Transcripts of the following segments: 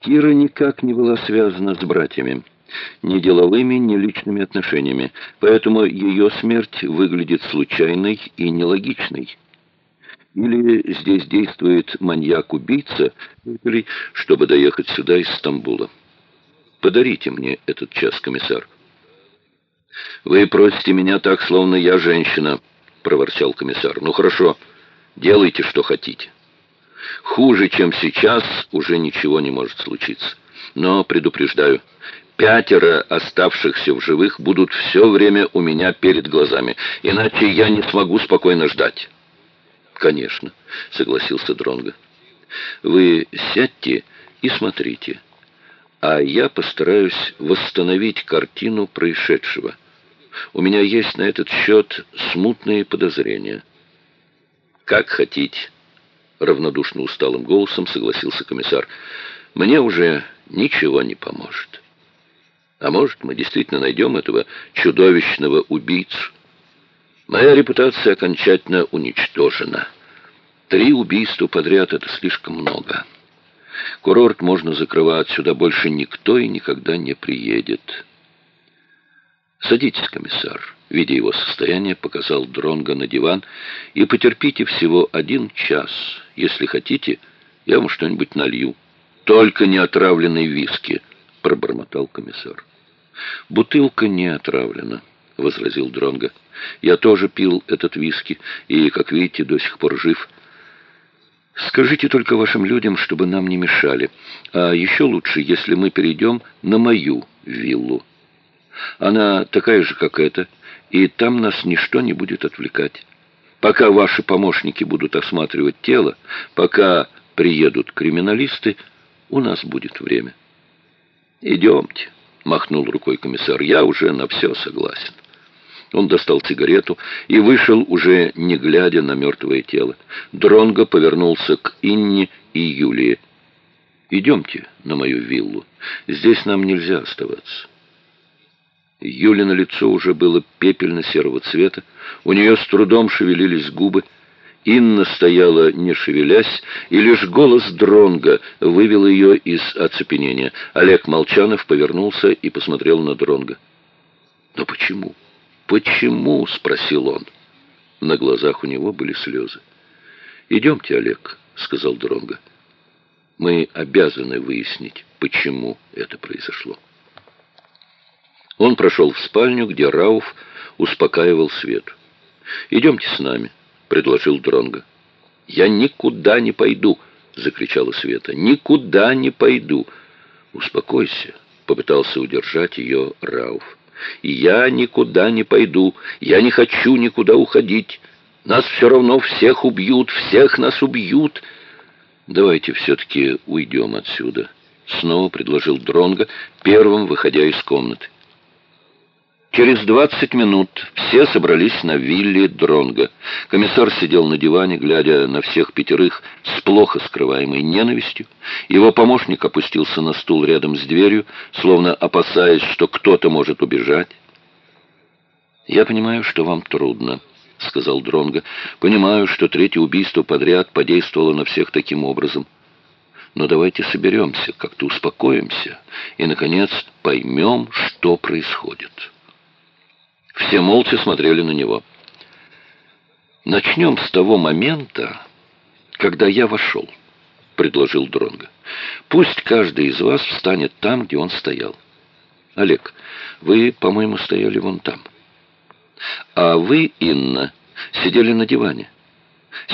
Кира никак не была связана с братьями. Ни деловыми, ни личными отношениями. Поэтому ее смерть выглядит случайной и нелогичной. Или здесь действует маньяк-убийца, чтобы доехать сюда из Стамбула. Подарите мне этот час, комиссар. Вы просите меня так, словно я женщина, проворчал комиссар. Ну хорошо, делайте, что хотите. Хуже, чем сейчас, уже ничего не может случиться. Но предупреждаю, пятеро оставшихся в живых будут все время у меня перед глазами, иначе я не смогу спокойно ждать. Конечно, согласился Дронга. Вы сядьте и смотрите, а я постараюсь восстановить картину происшедшего. У меня есть на этот счет смутные подозрения. Как хотите равнодушно усталым голосом согласился комиссар. Мне уже ничего не поможет. А может, мы действительно найдем этого чудовищного убийцу? Моя репутация окончательно уничтожена. Три убийства подряд — это слишком много. Курорт можно закрывать, сюда больше никто и никогда не приедет. Садитесь, комиссар видя его состояние, показал Дронга на диван, и потерпите всего один час. Если хотите, я вам что-нибудь налью. Только не отравленный виски, пробормотал комиссар. Бутылка не отравлена, возразил Дронга. Я тоже пил этот виски и, как видите, до сих пор жив. Скажите только вашим людям, чтобы нам не мешали. А еще лучше, если мы перейдем на мою виллу. Она такая же, как эта, и там нас ничто не будет отвлекать. Пока ваши помощники будут осматривать тело, пока приедут криминалисты, у нас будет время. «Идемте», — махнул рукой комиссар, — «я уже на все согласен». Он достал сигарету и вышел, уже не глядя на мертвое тело. Дронго повернулся к Инне и Юлии. «Идемте на мою виллу. Здесь нам нельзя оставаться». Юлина лицо уже было пепельно-серого цвета, у нее с трудом шевелились губы. Инна стояла, не шевелясь, и лишь голос Дронга вывел ее из оцепенения. Олег Молчанов повернулся и посмотрел на Дронга. «Но почему? Почему?» — спросил он. На глазах у него были слезы. «Идемте, Олег», — сказал Дронга. «Мы обязаны выяснить, почему это произошло». Он прошел в спальню, где Рауф успокаивал Свету. «Идемте с нами», — предложил Дронго. «Я никуда не пойду», — закричала Света. «Никуда не пойду». «Успокойся», — попытался удержать ее Рауф. «Я никуда не пойду. Я не хочу никуда уходить. Нас все равно всех убьют, всех нас убьют». «Давайте все-таки уйдем отсюда», — снова предложил Дронго, первым выходя из комнаты. Через 20 минут все собрались на вилле Дронга. Комиссар сидел на диване, глядя на всех пятерых с плохо скрываемой ненавистью. Его помощник опустился на стул рядом с дверью, словно опасаясь, что кто-то может убежать. «Я понимаю, что вам трудно», — сказал Дронга. «Понимаю, что третье убийство подряд подействовало на всех таким образом. Но давайте соберемся, как-то успокоимся и, наконец, поймем, что происходит». Все молча смотрели на него. «Начнем с того момента, когда я вошел», — предложил Дронго. «Пусть каждый из вас встанет там, где он стоял. Олег, вы, по-моему, стояли вон там. А вы, Инна, сидели на диване.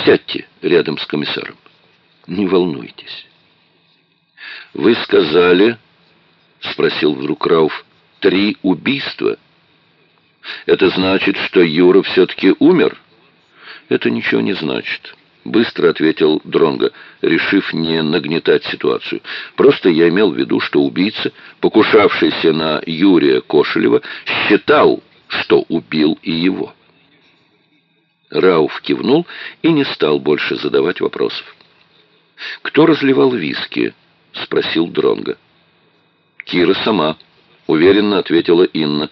Сядьте рядом с комиссаром. Не волнуйтесь». «Вы сказали, — спросил вдруг Рауф, — три убийства?» Это значит, что Юра все-таки умер? Это ничего не значит. Быстро ответил Дронго, решив не нагнетать ситуацию. Просто я имел в виду, что убийца, покушавшийся на Юрия Кошелева, считал, что убил и его. Рауф кивнул и не стал больше задавать вопросов. «Кто разливал виски?» — спросил Дронго. «Кира сама», — уверенно ответила Инна.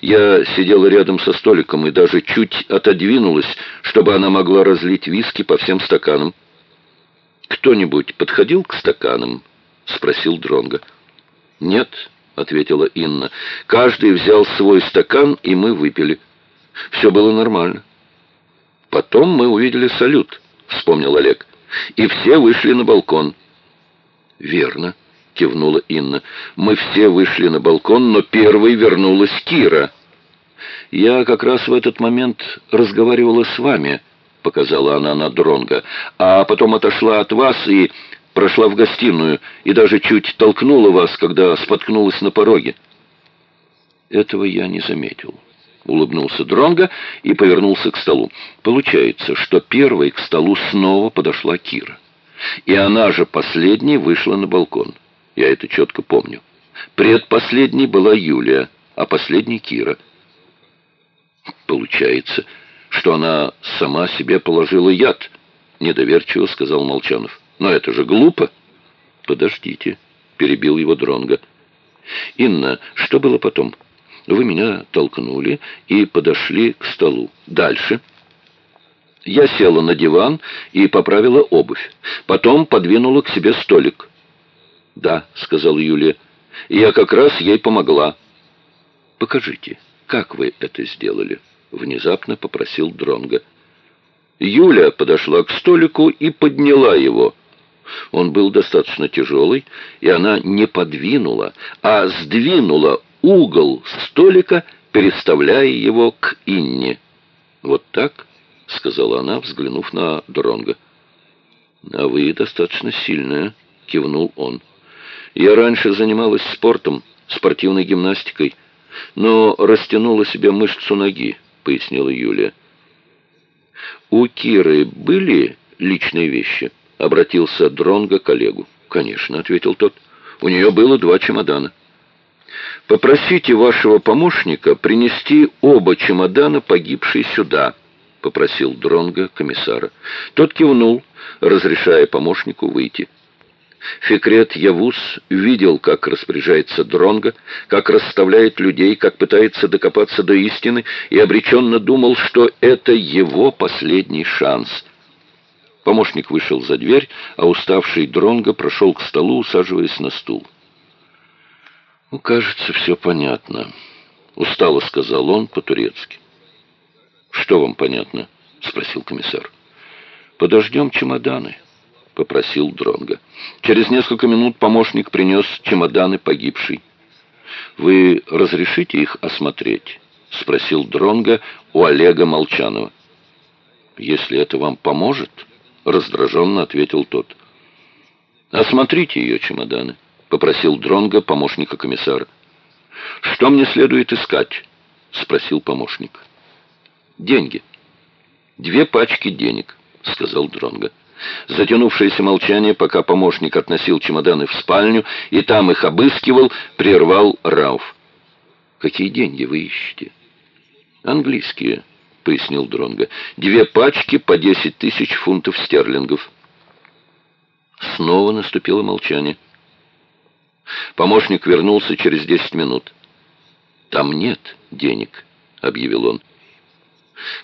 Я сидела рядом со столиком и даже чуть отодвинулась, чтобы она могла разлить виски по всем стаканам. Кто-нибудь подходил к стаканам? спросил Дронга. Нет, ответила Инна. Каждый взял свой стакан, и мы выпили. Все было нормально. Потом мы увидели салют, вспомнил Олег. И все вышли на балкон. Верно, кивнула Инна. Мы все вышли на балкон, но первой вернулась Кира. Я как раз в этот момент разговаривала с вами, показала она на Дронга, а потом отошла от вас и прошла в гостиную и даже чуть толкнула вас, когда споткнулась на пороге. Этого я не заметил. Улыбнулся Дронга и повернулся к столу. Получается, что первой к столу снова подошла Кира. И она же последней вышла на балкон. Я это четко помню. Предпоследней была Юлия, а последней Кира. Получается, что она сама себе положила яд, недоверчиво сказал Молчанов. Но это же глупо. Подождите, перебил его Дронга. Инна, что было потом? Вы меня толкнули и подошли к столу. Дальше. Я села на диван и поправила обувь. Потом подвинула к себе столик. «Да», — сказала Юлия, — «я как раз ей помогла». «Покажите, как вы это сделали?» — внезапно попросил Дронга. Юля подошла к столику и подняла его — он был достаточно тяжелый, и она не подвинула, а сдвинула угол столика, переставляя его к Инне. «Вот так?» — сказала она, взглянув на Дронга. «А вы достаточно сильная», — кивнул он. «Я раньше занималась спортом, спортивной гимнастикой, но растянула себе мышцу ноги», — пояснила Юлия. «У Киры были личные вещи?» — обратился Дронго к коллегу. «Конечно», — ответил тот. «У нее было два чемодана». «Попросите вашего помощника принести оба чемодана погибшей сюда», — попросил Дронго комиссара. Тот кивнул, разрешая помощнику выйти. Фикрет Явус видел, как распоряжается Дронго, как расставляет людей, как пытается докопаться до истины, и обреченно думал, что это его последний шанс — Помощник вышел за дверь, а уставший Дронго прошел к столу, усаживаясь на стул. «Ну, кажется, все понятно», — устало сказал он по-турецки. «Что вам понятно?» — спросил комиссар. «Подождем чемоданы», — попросил Дронго. Через несколько минут помощник принес чемоданы погибшей. «Вы разрешите их осмотреть?» — спросил Дронго у Олега Молчанова. «Если это вам поможет...» раздраженно ответил тот. «Осмотрите ее чемоданы», — попросил Дронга помощника комиссара. «Что мне следует искать?» — спросил помощник. «Деньги. Две пачки денег», — сказал Дронга. Затянувшееся молчание, пока помощник относил чемоданы в спальню и там их обыскивал, прервал Рауф. «Какие деньги вы ищете?» «Английские», пояснил Дронго. «Две пачки по десять тысяч фунтов стерлингов». Снова наступило молчание. Помощник вернулся через десять минут. «Там нет денег», — объявил он.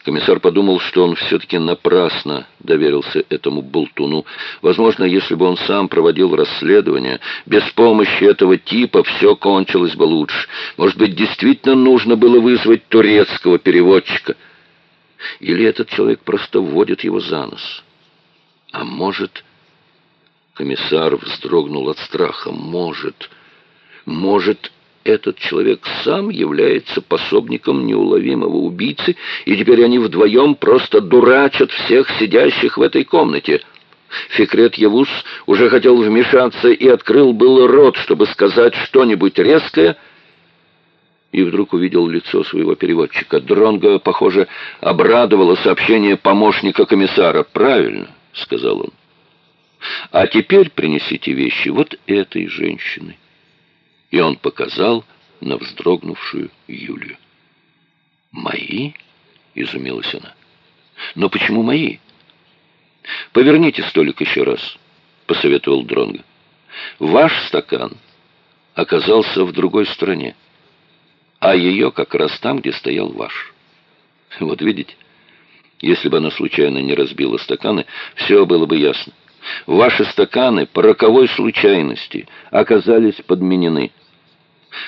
Комиссар подумал, что он все-таки напрасно доверился этому болтуну. Возможно, если бы он сам проводил расследование, без помощи этого типа все кончилось бы лучше. Может быть, действительно нужно было вызвать турецкого переводчика — или этот человек просто вводит его за нос? А может... Комиссар вздрогнул от страха. Может... Может, этот человек сам является пособником неуловимого убийцы, и теперь они вдвоем просто дурачат всех сидящих в этой комнате. Фикрет Явус уже хотел вмешаться и открыл был рот, чтобы сказать что-нибудь резкое, и вдруг увидел лицо своего переводчика. Дронго, похоже, обрадовало сообщение помощника комиссара. «Правильно», — сказал он. «А теперь принесите вещи вот этой женщины». И он показал на вздрогнувшую Юлию. «Мои?» — изумилась она. «Но почему мои?» «Поверните столик еще раз», — посоветовал Дронго. «Ваш стакан оказался в другой стороне а ее как раз там, где стоял ваш. Вот видите, если бы она случайно не разбила стаканы, все было бы ясно. Ваши стаканы по роковой случайности оказались подменены.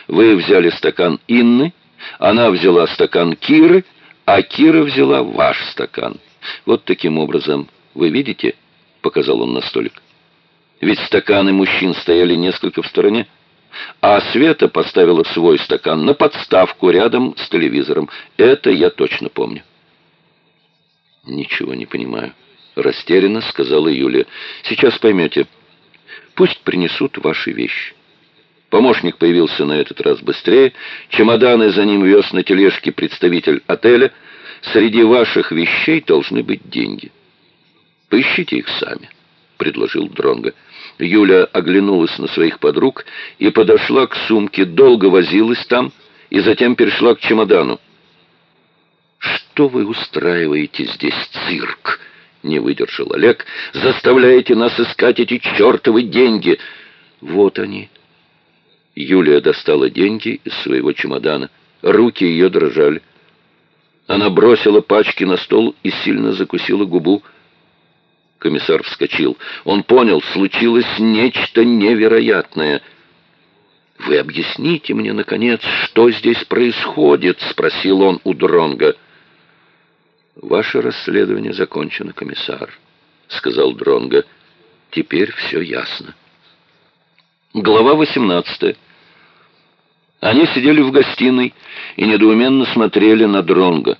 Вы взяли стакан Инны, она взяла стакан Киры, а Кира взяла ваш стакан. Вот таким образом, вы видите, показал он на столик. Ведь стаканы мужчин стояли несколько в стороне, а Света поставила свой стакан на подставку рядом с телевизором. Это я точно помню. Ничего не понимаю. Растерянно сказала Юлия. Сейчас поймете. Пусть принесут ваши вещи. Помощник появился на этот раз быстрее. Чемоданы за ним вез на тележке представитель отеля. Среди ваших вещей должны быть деньги. Поищите их сами, предложил Дронго. Юля оглянулась на своих подруг и подошла к сумке, долго возилась там и затем перешла к чемодану. «Что вы устраиваете здесь цирк?» — не выдержал Олег. «Заставляете нас искать эти чертовы деньги!» «Вот они!» Юлия достала деньги из своего чемодана. Руки ее дрожали. Она бросила пачки на стол и сильно закусила губу. Комиссар вскочил. Он понял, случилось нечто невероятное. «Вы объясните мне, наконец, что здесь происходит?» — спросил он у Дронга. «Ваше расследование закончено, комиссар», — сказал Дронга. «Теперь все ясно». Глава 18. Они сидели в гостиной и недоуменно смотрели на Дронга.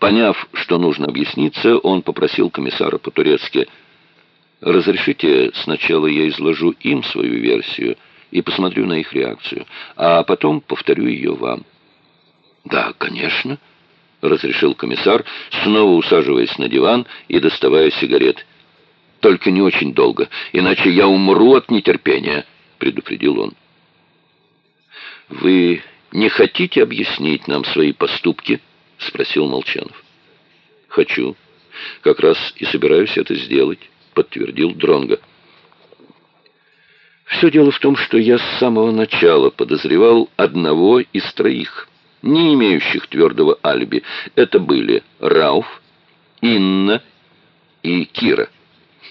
Поняв, что нужно объясниться, он попросил комиссара по-турецки «Разрешите, сначала я изложу им свою версию и посмотрю на их реакцию, а потом повторю ее вам». «Да, конечно», — разрешил комиссар, снова усаживаясь на диван и доставая сигарет. «Только не очень долго, иначе я умру от нетерпения», — предупредил он. «Вы не хотите объяснить нам свои поступки?» — спросил Молчанов. «Хочу. Как раз и собираюсь это сделать», — подтвердил Дронга. «Все дело в том, что я с самого начала подозревал одного из троих, не имеющих твердого алиби. Это были Рауф, Инна и Кира».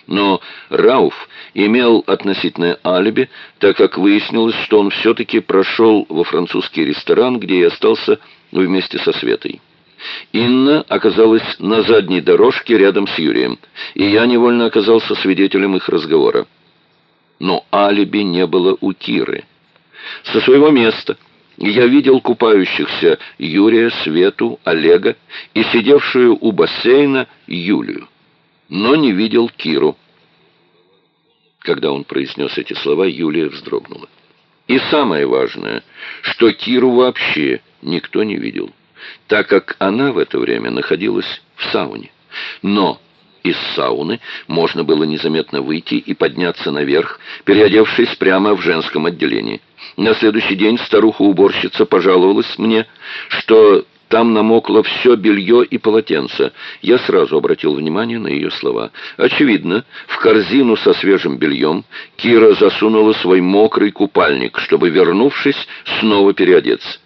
Но Рауф имел относительное алиби, так как выяснилось, что он все-таки прошел во французский ресторан, где и остался вместе со Светой. Инна оказалась на задней дорожке рядом с Юрием, и я невольно оказался свидетелем их разговора. Но алиби не было у Киры. Со своего места я видел купающихся Юрия, Свету, Олега и сидевшую у бассейна Юлию но не видел Киру. Когда он произнес эти слова, Юлия вздрогнула. И самое важное, что Киру вообще никто не видел, так как она в это время находилась в сауне. Но из сауны можно было незаметно выйти и подняться наверх, переодевшись прямо в женском отделении. На следующий день старуха-уборщица пожаловалась мне, что там намокло все белье и полотенце. Я сразу обратил внимание на ее слова. Очевидно, в корзину со свежим бельем Кира засунула свой мокрый купальник, чтобы, вернувшись, снова переодеться.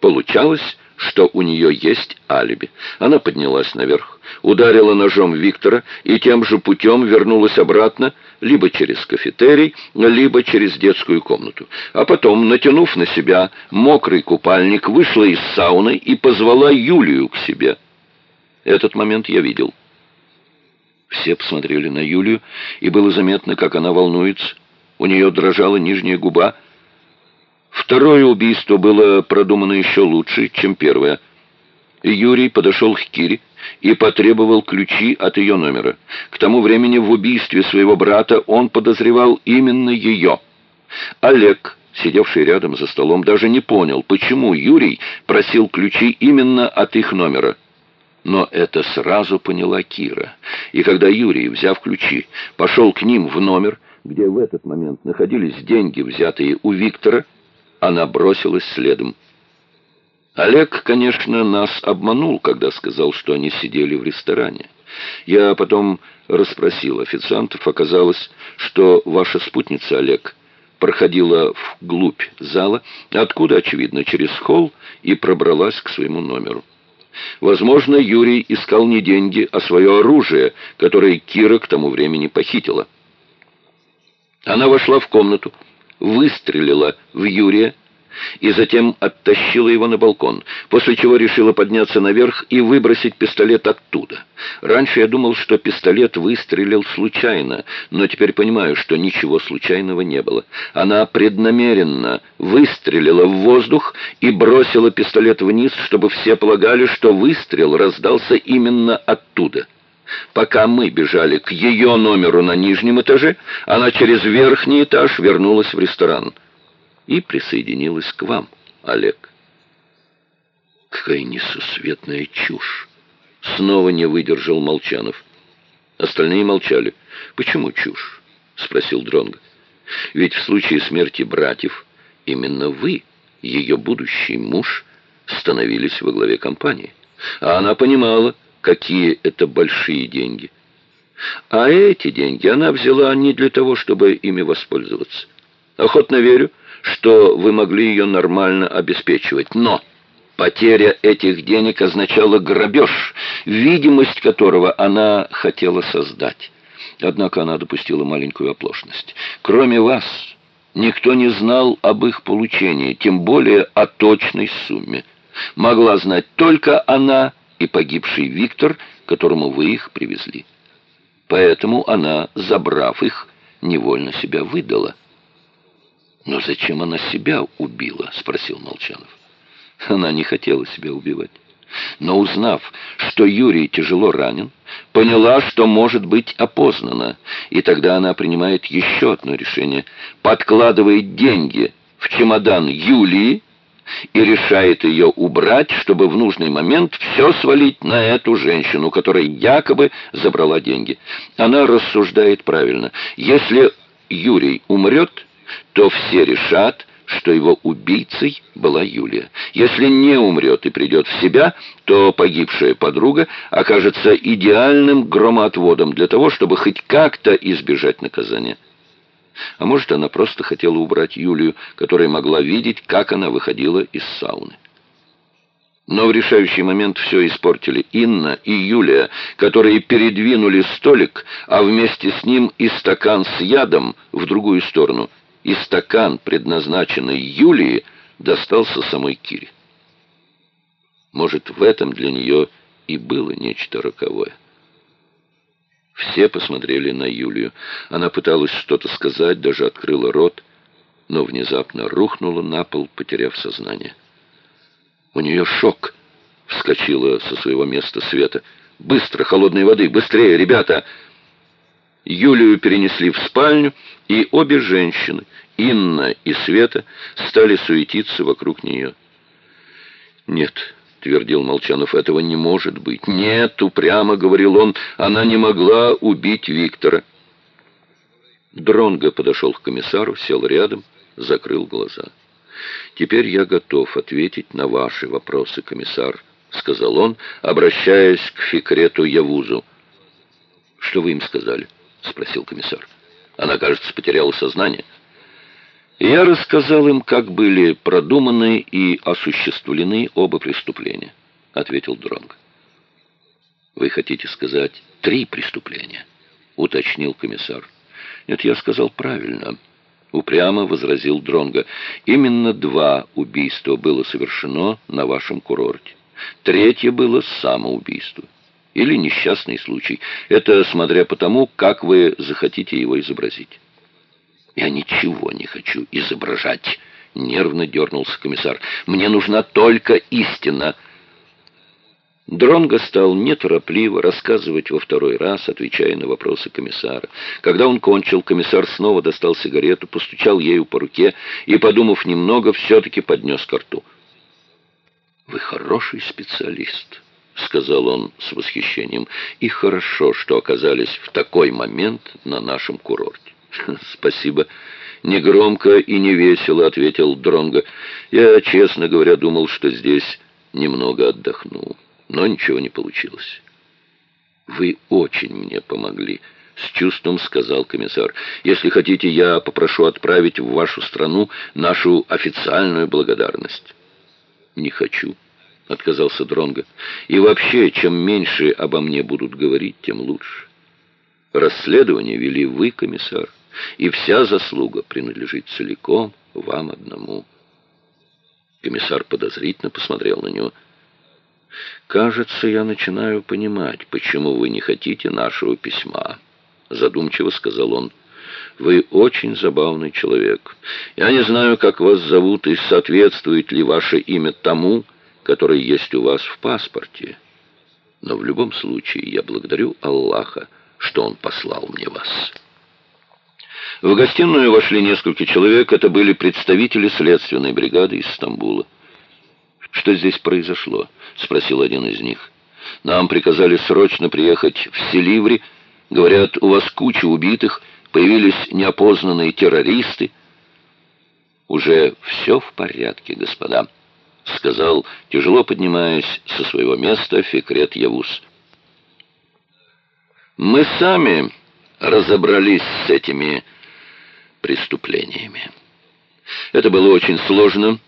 Получалось, что у нее есть алиби. Она поднялась наверх, ударила ножом Виктора и тем же путем вернулась обратно, либо через кафетерий, либо через детскую комнату. А потом, натянув на себя мокрый купальник, вышла из сауны и позвала Юлию к себе. Этот момент я видел. Все посмотрели на Юлию, и было заметно, как она волнуется. У нее дрожала нижняя губа, Второе убийство было продумано еще лучше, чем первое. Юрий подошел к Кире и потребовал ключи от ее номера. К тому времени в убийстве своего брата он подозревал именно ее. Олег, сидевший рядом за столом, даже не понял, почему Юрий просил ключи именно от их номера. Но это сразу поняла Кира. И когда Юрий, взяв ключи, пошел к ним в номер, где в этот момент находились деньги, взятые у Виктора, она бросилась следом. Олег, конечно, нас обманул, когда сказал, что они сидели в ресторане. Я потом расспросил официантов. Оказалось, что ваша спутница, Олег, проходила вглубь зала, откуда, очевидно, через холл и пробралась к своему номеру. Возможно, Юрий искал не деньги, а свое оружие, которое Кира к тому времени похитила. Она вошла в комнату, выстрелила в Юрия, и затем оттащила его на балкон, после чего решила подняться наверх и выбросить пистолет оттуда. Раньше я думал, что пистолет выстрелил случайно, но теперь понимаю, что ничего случайного не было. Она преднамеренно выстрелила в воздух и бросила пистолет вниз, чтобы все полагали, что выстрел раздался именно оттуда. Пока мы бежали к ее номеру на нижнем этаже, она через верхний этаж вернулась в ресторан и присоединилась к вам, Олег. Какая несусветная чушь! Снова не выдержал Молчанов. Остальные молчали. Почему чушь? Спросил Дронго. Ведь в случае смерти братьев именно вы, ее будущий муж, становились во главе компании. А она понимала, какие это большие деньги. А эти деньги она взяла не для того, чтобы ими воспользоваться. Охотно верю, что вы могли ее нормально обеспечивать. Но потеря этих денег означала грабеж, видимость которого она хотела создать. Однако она допустила маленькую оплошность. Кроме вас, никто не знал об их получении, тем более о точной сумме. Могла знать только она и погибший Виктор, которому вы их привезли. Поэтому она, забрав их, невольно себя выдала. «Но зачем она себя убила?» — спросил Молчанов. Она не хотела себя убивать. Но узнав, что Юрий тяжело ранен, поняла, что может быть опознана, и тогда она принимает еще одно решение. Подкладывает деньги в чемодан Юлии и решает ее убрать, чтобы в нужный момент все свалить на эту женщину, которая якобы забрала деньги. Она рассуждает правильно. Если Юрий умрет то все решат, что его убийцей была Юлия. Если не умрет и придет в себя, то погибшая подруга окажется идеальным громоотводом для того, чтобы хоть как-то избежать наказания. А может, она просто хотела убрать Юлию, которая могла видеть, как она выходила из сауны. Но в решающий момент все испортили Инна и Юлия, которые передвинули столик, а вместе с ним и стакан с ядом в другую сторону – и стакан, предназначенный Юлии, достался самой Кире. Может, в этом для нее и было нечто роковое. Все посмотрели на Юлию. Она пыталась что-то сказать, даже открыла рот, но внезапно рухнула на пол, потеряв сознание. «У нее шок!» — вскочила со своего места Света. «Быстро, холодной воды! Быстрее, ребята!» Юлию перенесли в спальню, и обе женщины, Инна и Света, стали суетиться вокруг нее. «Нет», — твердил Молчанов, — «этого не может быть». «Нет», — упрямо говорил он, — «она не могла убить Виктора». Дронго подошел к комиссару, сел рядом, закрыл глаза. «Теперь я готов ответить на ваши вопросы, комиссар», — сказал он, обращаясь к Фикрету Явузу. «Что вы им сказали?» — спросил комиссар. Она, кажется, потеряла сознание. я рассказал им, как были продуманы и осуществлены оба преступления, — ответил Дронг. Вы хотите сказать три преступления? — уточнил комиссар. Нет, я сказал правильно. Упрямо возразил Дронга. Именно два убийства было совершено на вашем курорте. Третье было самоубийство или несчастный случай. Это смотря по тому, как вы захотите его изобразить. Я ничего не хочу изображать, нервно дернулся комиссар. Мне нужна только истина. Дронго стал неторопливо рассказывать во второй раз, отвечая на вопросы комиссара. Когда он кончил, комиссар снова достал сигарету, постучал ею по руке и, подумав немного, все-таки поднес ко рту. «Вы хороший специалист», — сказал он с восхищением. «И хорошо, что оказались в такой момент на нашем курорте». «Спасибо». Негромко и невесело ответил Дронго. «Я, честно говоря, думал, что здесь немного отдохну, но ничего не получилось». «Вы очень мне помогли», — с чувством сказал комиссар. «Если хотите, я попрошу отправить в вашу страну нашу официальную благодарность». «Не хочу», отказался Дронго. И вообще, чем меньше обо мне будут говорить, тем лучше. Расследование вели вы, комиссар, и вся заслуга принадлежит целиком вам одному. Комиссар подозрительно посмотрел на него. «Кажется, я начинаю понимать, почему вы не хотите нашего письма», — задумчиво сказал он. «Вы очень забавный человек. Я не знаю, как вас зовут и соответствует ли ваше имя тому, который есть у вас в паспорте. Но в любом случае я благодарю Аллаха, что Он послал мне вас». В гостиную вошли несколько человек. Это были представители следственной бригады из Стамбула. «Что здесь произошло?» — спросил один из них. «Нам приказали срочно приехать в Селиври. Говорят, у вас куча убитых, появились неопознанные террористы». «Уже все в порядке, господа», — сказал, тяжело поднимаясь со своего места, Фикрет Явус. «Мы сами разобрались с этими преступлениями. Это было очень сложно,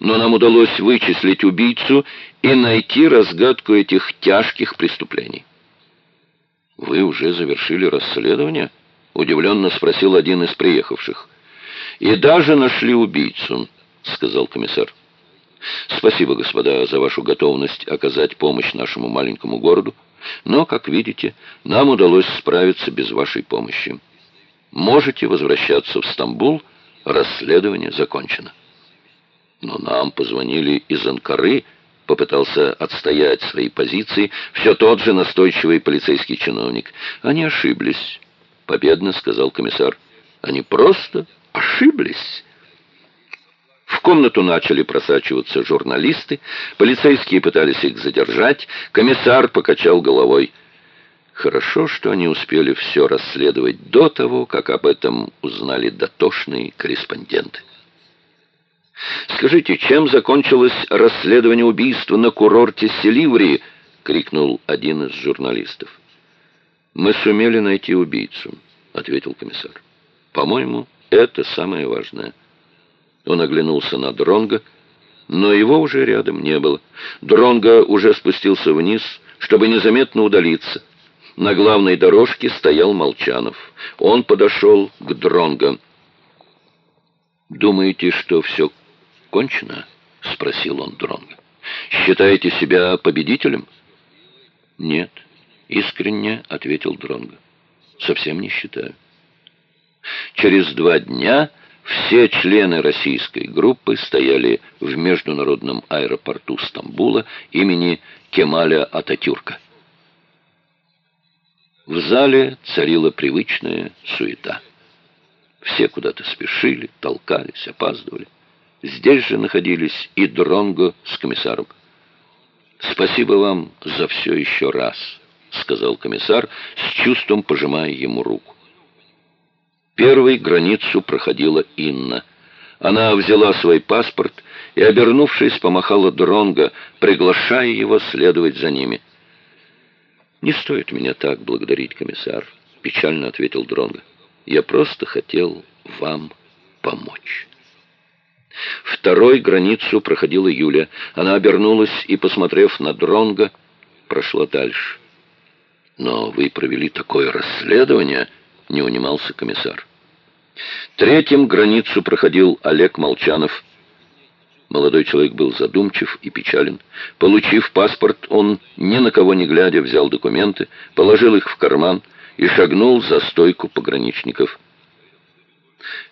но нам удалось вычислить убийцу и найти разгадку этих тяжких преступлений. «Вы уже завершили расследование?» — удивленно спросил один из приехавших. «И даже нашли убийцу», — сказал комиссар. «Спасибо, господа, за вашу готовность оказать помощь нашему маленькому городу, но, как видите, нам удалось справиться без вашей помощи». Можете возвращаться в Стамбул, расследование закончено. Но нам позвонили из Анкары, попытался отстоять свои позиции все тот же настойчивый полицейский чиновник. Они ошиблись, победно сказал комиссар. Они просто ошиблись. В комнату начали просачиваться журналисты, полицейские пытались их задержать, комиссар покачал головой. Хорошо, что они успели все расследовать до того, как об этом узнали дотошные корреспонденты. «Скажите, чем закончилось расследование убийства на курорте Селиври?» — крикнул один из журналистов. «Мы сумели найти убийцу», — ответил комиссар. «По-моему, это самое важное». Он оглянулся на Дронга, но его уже рядом не было. Дронга уже спустился вниз, чтобы незаметно удалиться. На главной дорожке стоял Молчанов. Он подошел к Дронго. «Думаете, что все кончено?» — спросил он Дронго. «Считаете себя победителем?» «Нет», — искренне ответил Дронго. «Совсем не считаю». Через два дня все члены российской группы стояли в международном аэропорту Стамбула имени Кемаля Ататюрка. В зале царила привычная суета. Все куда-то спешили, толкались, опаздывали. Здесь же находились и Дронго с комиссаром. «Спасибо вам за все еще раз», — сказал комиссар, с чувством пожимая ему руку. Первой границу проходила Инна. Она взяла свой паспорт и, обернувшись, помахала Дронго, приглашая его следовать за ними. «Не стоит меня так благодарить, комиссар», — печально ответил Дронго. «Я просто хотел вам помочь». Второй границу проходила Юля. Она обернулась и, посмотрев на Дронго, прошла дальше. «Но вы провели такое расследование», — не унимался комиссар. Третьим границу проходил Олег Молчанов. Молодой человек был задумчив и печален. Получив паспорт, он, ни на кого не глядя, взял документы, положил их в карман и шагнул за стойку пограничников.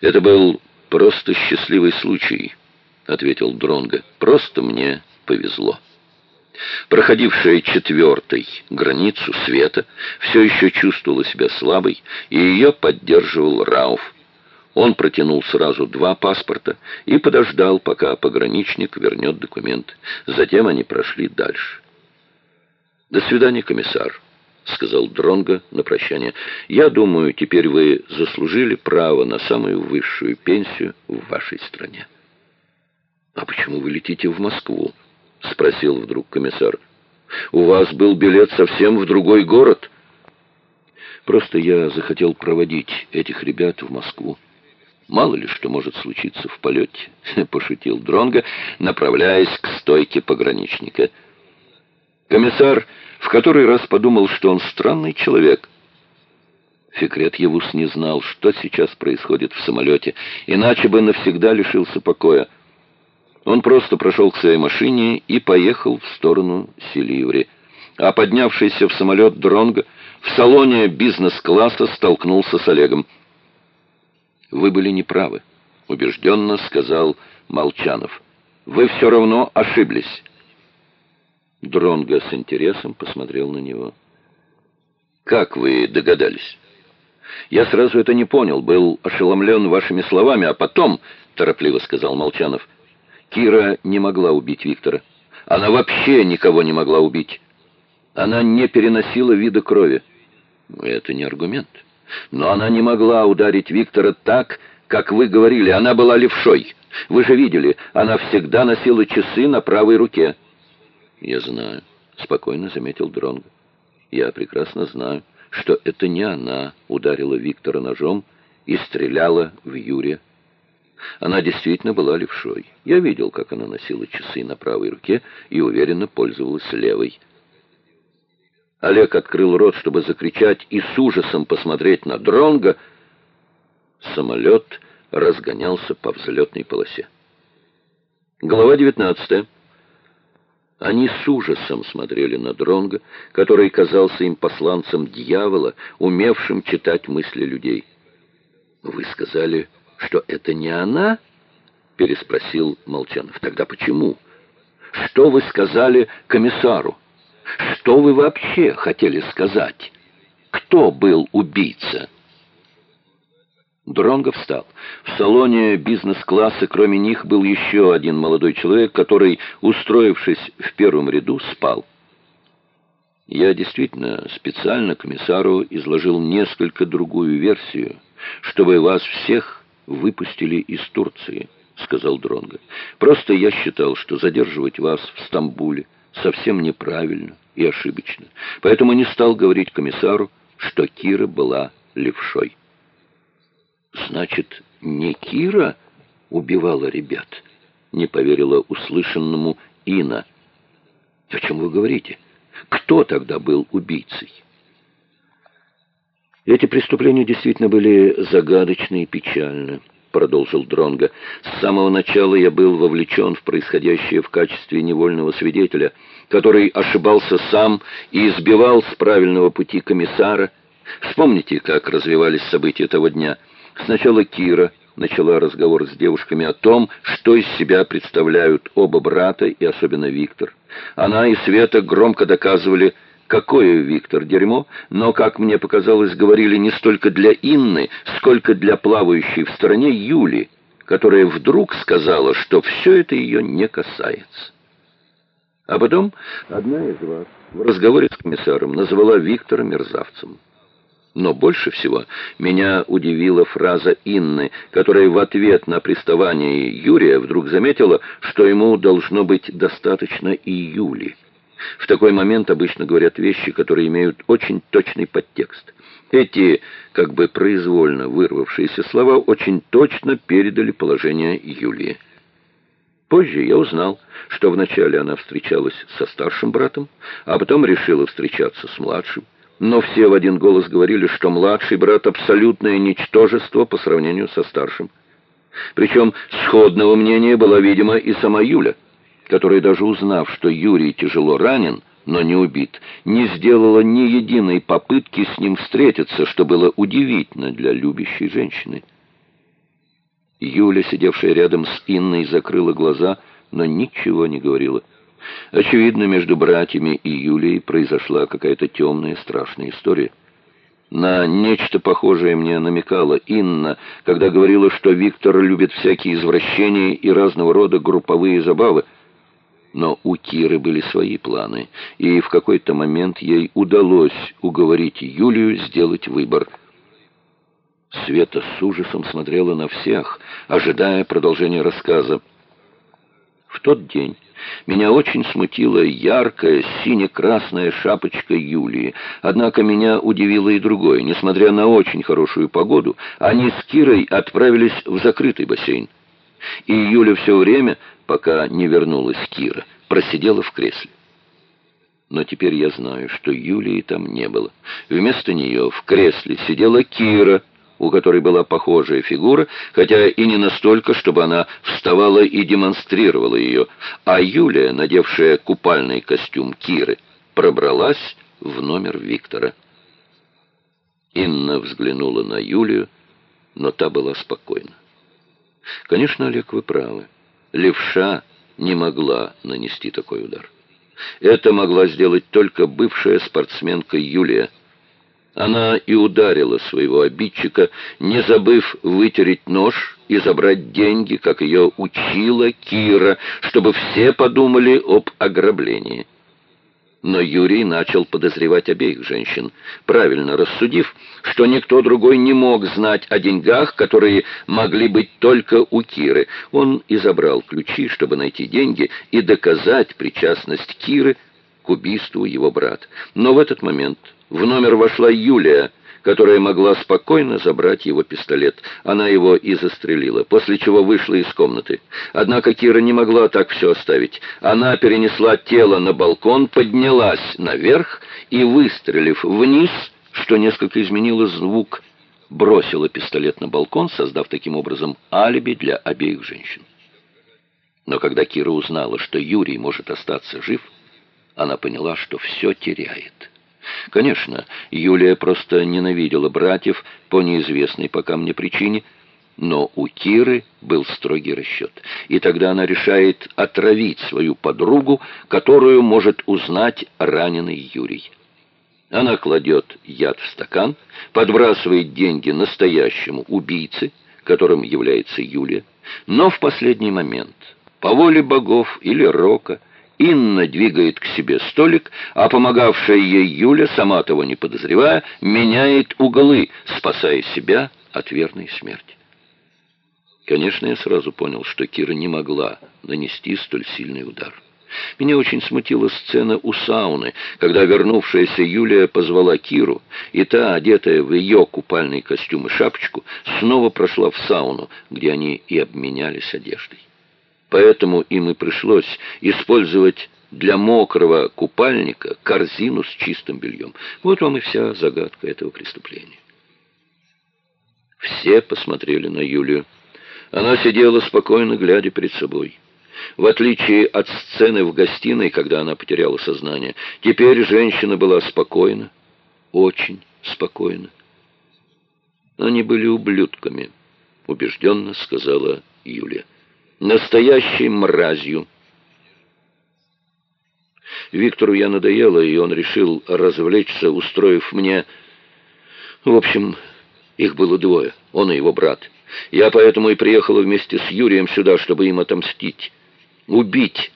«Это был просто счастливый случай», — ответил Дронго. «Просто мне повезло». Проходившая четвертой границу света все еще чувствовала себя слабой, и ее поддерживал Рауф. Он протянул сразу два паспорта и подождал, пока пограничник вернет документ. Затем они прошли дальше. «До свидания, комиссар», — сказал Дронго на прощание. «Я думаю, теперь вы заслужили право на самую высшую пенсию в вашей стране». «А почему вы летите в Москву?» — спросил вдруг комиссар. «У вас был билет совсем в другой город». «Просто я захотел проводить этих ребят в Москву». Мало ли что может случиться в полете, пошутил Дронго, направляясь к стойке пограничника. Комиссар в который раз подумал, что он странный человек. Фикрет Евус не знал, что сейчас происходит в самолете, иначе бы навсегда лишился покоя. Он просто прошел к своей машине и поехал в сторону Селиври. А поднявшийся в самолет Дронго в салоне бизнес-класса столкнулся с Олегом. «Вы были неправы», — убежденно сказал Молчанов. «Вы все равно ошиблись». Дронго с интересом посмотрел на него. «Как вы догадались?» «Я сразу это не понял, был ошеломлен вашими словами, а потом...» — торопливо сказал Молчанов. «Кира не могла убить Виктора. Она вообще никого не могла убить. Она не переносила вида крови. Это не аргумент. Но она не могла ударить Виктора так, как вы говорили. Она была левшой. Вы же видели, она всегда носила часы на правой руке». «Я знаю», — спокойно заметил Дронго. «Я прекрасно знаю, что это не она ударила Виктора ножом и стреляла в Юрия. Она действительно была левшой. Я видел, как она носила часы на правой руке и уверенно пользовалась левой. Олег открыл рот, чтобы закричать и с ужасом посмотреть на Дронга. Самолет разгонялся по взлетной полосе. Глава девятнадцатая. Они с ужасом смотрели на Дронга, который казался им посланцем дьявола, умевшим читать мысли людей. «Вы сказали, что это не она?» — переспросил Молчанов. «Тогда почему? Что вы сказали комиссару? Что вы вообще хотели сказать? Кто был убийца?» Дронго встал. В салоне бизнес-класса кроме них был еще один молодой человек, который, устроившись в первом ряду, спал. Я действительно специально комиссару изложил несколько другую версию, чтобы вас всех выпустили из Турции, сказал Дронго. Просто я считал, что задерживать вас в Стамбуле совсем неправильно и ошибочно. Поэтому не стал говорить комиссару, что Кира была левшой. Значит, не Кира убивала ребят? Не поверила услышанному Ина. О чем вы говорите? Кто тогда был убийцей? Эти преступления действительно были загадочны и печальны, продолжил Дронга. С самого начала я был вовлечен в происходящее в качестве невольного свидетеля, который ошибался сам и избивал с правильного пути комиссара. Вспомните, как развивались события того дня. Сначала Кира начала разговор с девушками о том, что из себя представляют оба брата и особенно Виктор. Она и Света громко доказывали, какое Виктор дерьмо, но, как мне показалось, говорили не столько для Инны, сколько для плавающей в стороне Юли, которая вдруг сказала, что все это ее не касается. А потом одна из вас в разговоре с комиссаром назвала Виктора мерзавцем. Но больше всего меня удивила фраза Инны, которая в ответ на приставание Юрия вдруг заметила, что ему должно быть достаточно и Юли. В такой момент обычно говорят вещи, которые имеют очень точный подтекст. Эти, как бы произвольно вырвавшиеся слова, очень точно передали положение Юлии. Позже я узнал, что вначале она встречалась со старшим братом, а потом решила встречаться с младшим но все в один голос говорили, что младший брат — абсолютное ничтожество по сравнению со старшим. Причем сходного мнения была, видимо, и сама Юля, которая даже узнав, что Юрий тяжело ранен, но не убит, не сделала ни единой попытки с ним встретиться, что было удивительно для любящей женщины. Юля, сидевшая рядом с Инной, закрыла глаза, но ничего не говорила. Очевидно, между братьями и Юлией произошла какая-то темная страшная история. На нечто похожее мне намекала Инна, когда говорила, что Виктор любит всякие извращения и разного рода групповые забавы. Но у Киры были свои планы, и в какой-то момент ей удалось уговорить Юлию сделать выбор. Света с ужасом смотрела на всех, ожидая продолжения рассказа. В тот день меня очень смутила яркая сине-красная шапочка Юлии. Однако меня удивило и другое. Несмотря на очень хорошую погоду, они с Кирой отправились в закрытый бассейн. И Юля все время, пока не вернулась Кира, просидела в кресле. Но теперь я знаю, что Юлии там не было. Вместо нее в кресле сидела Кира, у которой была похожая фигура, хотя и не настолько, чтобы она вставала и демонстрировала ее, а Юлия, надевшая купальный костюм Киры, пробралась в номер Виктора. Инна взглянула на Юлию, но та была спокойна. Конечно, Олег, вы правы. Левша не могла нанести такой удар. Это могла сделать только бывшая спортсменка Юлия. Она и ударила своего обидчика, не забыв вытереть нож и забрать деньги, как ее учила Кира, чтобы все подумали об ограблении. Но Юрий начал подозревать обеих женщин, правильно рассудив, что никто другой не мог знать о деньгах, которые могли быть только у Киры. Он и забрал ключи, чтобы найти деньги и доказать причастность Киры к убийству его брата. Но в этот момент в номер вошла Юлия, которая могла спокойно забрать его пистолет. Она его и застрелила, после чего вышла из комнаты. Однако Кира не могла так все оставить. Она перенесла тело на балкон, поднялась наверх и, выстрелив вниз, что несколько изменило звук, бросила пистолет на балкон, создав таким образом алиби для обеих женщин. Но когда Кира узнала, что Юрий может остаться жив, она поняла, что все теряет. Конечно, Юлия просто ненавидела братьев по неизвестной пока мне причине, но у Киры был строгий расчет. И тогда она решает отравить свою подругу, которую может узнать раненый Юрий. Она кладет яд в стакан, подбрасывает деньги настоящему убийце, которым является Юлия, но в последний момент, по воле богов или рока, Инна двигает к себе столик, а помогавшая ей Юля, сама того не подозревая, меняет углы, спасая себя от верной смерти. Конечно, я сразу понял, что Кира не могла нанести столь сильный удар. Меня очень смутила сцена у сауны, когда вернувшаяся Юлия позвала Киру, и та, одетая в ее купальный костюм и шапочку, снова прошла в сауну, где они и обменялись одеждой. Поэтому им и пришлось использовать для мокрого купальника корзину с чистым бельем. Вот вам и вся загадка этого преступления. Все посмотрели на Юлию. Она сидела спокойно, глядя перед собой. В отличие от сцены в гостиной, когда она потеряла сознание, теперь женщина была спокойна, очень спокойна. Они были ублюдками, убежденно сказала Юлия настоящей мразью. Виктору я надоела, и он решил развлечься, устроив мне... В общем, их было двое, он и его брат. Я поэтому и приехала вместе с Юрием сюда, чтобы им отомстить. Убить,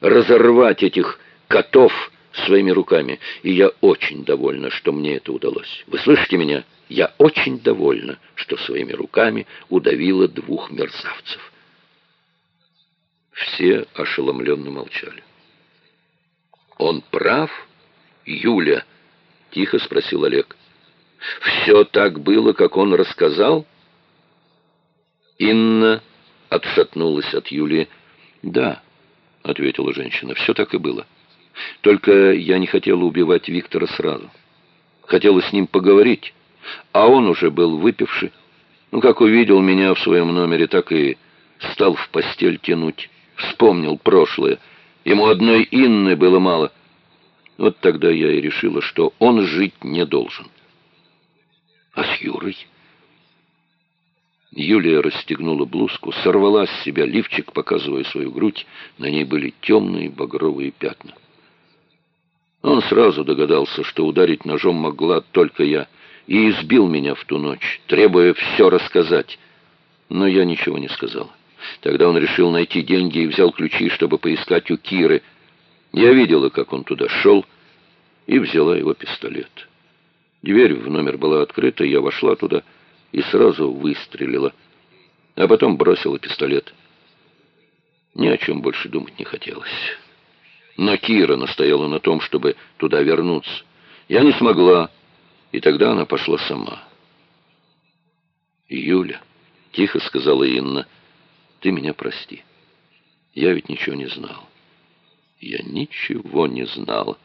разорвать этих котов своими руками. И я очень довольна, что мне это удалось. Вы слышите меня? Я очень довольна, что своими руками удавила двух мерзавцев. Все ошеломленно молчали. «Он прав, Юля?» — тихо спросил Олег. «Все так было, как он рассказал?» Инна отшатнулась от Юлии. «Да», — ответила женщина, — «все так и было. Только я не хотела убивать Виктора сразу. Хотела с ним поговорить, а он уже был выпивший. Ну, как увидел меня в своем номере, так и стал в постель тянуть. Вспомнил прошлое. Ему одной Инны было мало. Вот тогда я и решила, что он жить не должен. А с Юрой? Юлия расстегнула блузку, сорвала с себя лифчик, показывая свою грудь. На ней были темные багровые пятна. Он сразу догадался, что ударить ножом могла только я, и избил меня в ту ночь, требуя все рассказать. Но я ничего не сказала. Тогда он решил найти деньги и взял ключи, чтобы поискать у Киры. Я видела, как он туда шел, и взяла его пистолет. Дверь в номер была открыта, я вошла туда и сразу выстрелила, а потом бросила пистолет. Ни о чем больше думать не хотелось. Но Кира настояла на том, чтобы туда вернуться. Я не смогла, и тогда она пошла сама. «Юля», — тихо сказала Инна, — «ты меня прости. Я ведь ничего не знал. Я ничего не знала».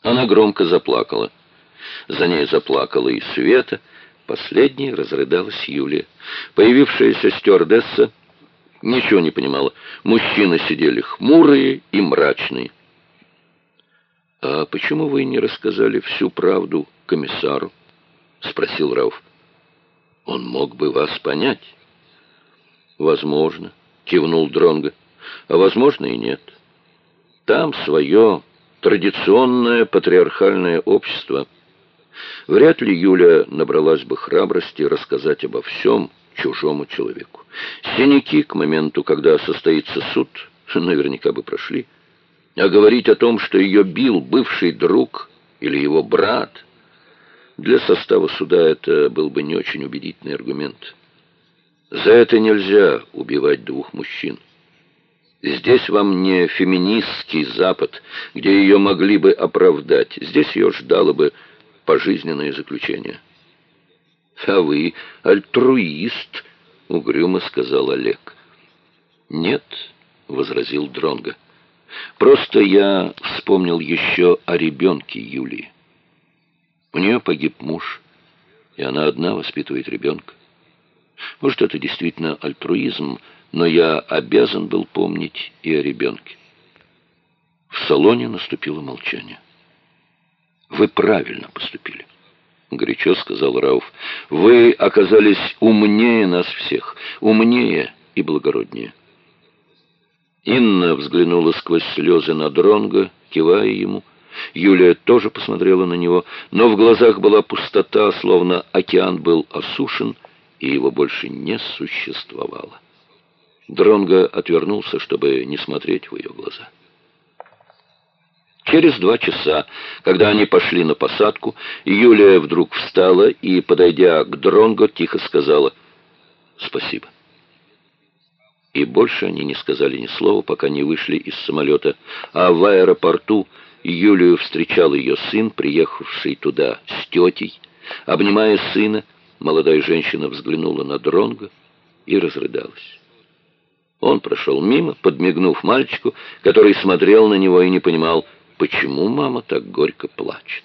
Она громко заплакала. За ней заплакала и Света. Последней разрыдалась Юлия. Появившаяся стюардесса ничего не понимала. Мужчины сидели хмурые и мрачные. «А почему вы не рассказали всю правду комиссару?» — спросил Рауф. «Он мог бы вас понять». «Возможно», — кивнул Дронго. «А возможно и нет. Там свое традиционное патриархальное общество. Вряд ли Юля набралась бы храбрости рассказать обо всем чужому человеку. Синяки к моменту, когда состоится суд, наверняка бы прошли. А говорить о том, что ее бил бывший друг или его брат, для состава суда это был бы не очень убедительный аргумент. За это нельзя убивать двух мужчин. Здесь вам не феминистский Запад, где ее могли бы оправдать. Здесь ее ждало бы пожизненное заключение. «А вы альтруист», — угрюмо сказал Олег. «Нет», — возразил Дронго. «Просто я вспомнил еще о ребенке Юлии. У нее погиб муж, и она одна воспитывает ребенка. Может, это действительно альтруизм, но я обязан был помнить и о ребенке. В салоне наступило молчание. «Вы правильно поступили», — горячо сказал Рауф. «Вы оказались умнее нас всех, умнее и благороднее». Инна взглянула сквозь слезы на Дронга, кивая ему. Юлия тоже посмотрела на него, но в глазах была пустота, словно океан был осушен, и его больше не существовало. Дронго отвернулся, чтобы не смотреть в ее глаза. Через два часа, когда они пошли на посадку, Юлия вдруг встала и, подойдя к Дронго, тихо сказала «Спасибо». И больше они не сказали ни слова, пока не вышли из самолета, а в аэропорту Юлию встречал ее сын, приехавший туда с тетей. Обнимая сына, молодая женщина взглянула на Дронго и разрыдалась. Он прошел мимо, подмигнув мальчику, который смотрел на него и не понимал, почему мама так горько плачет.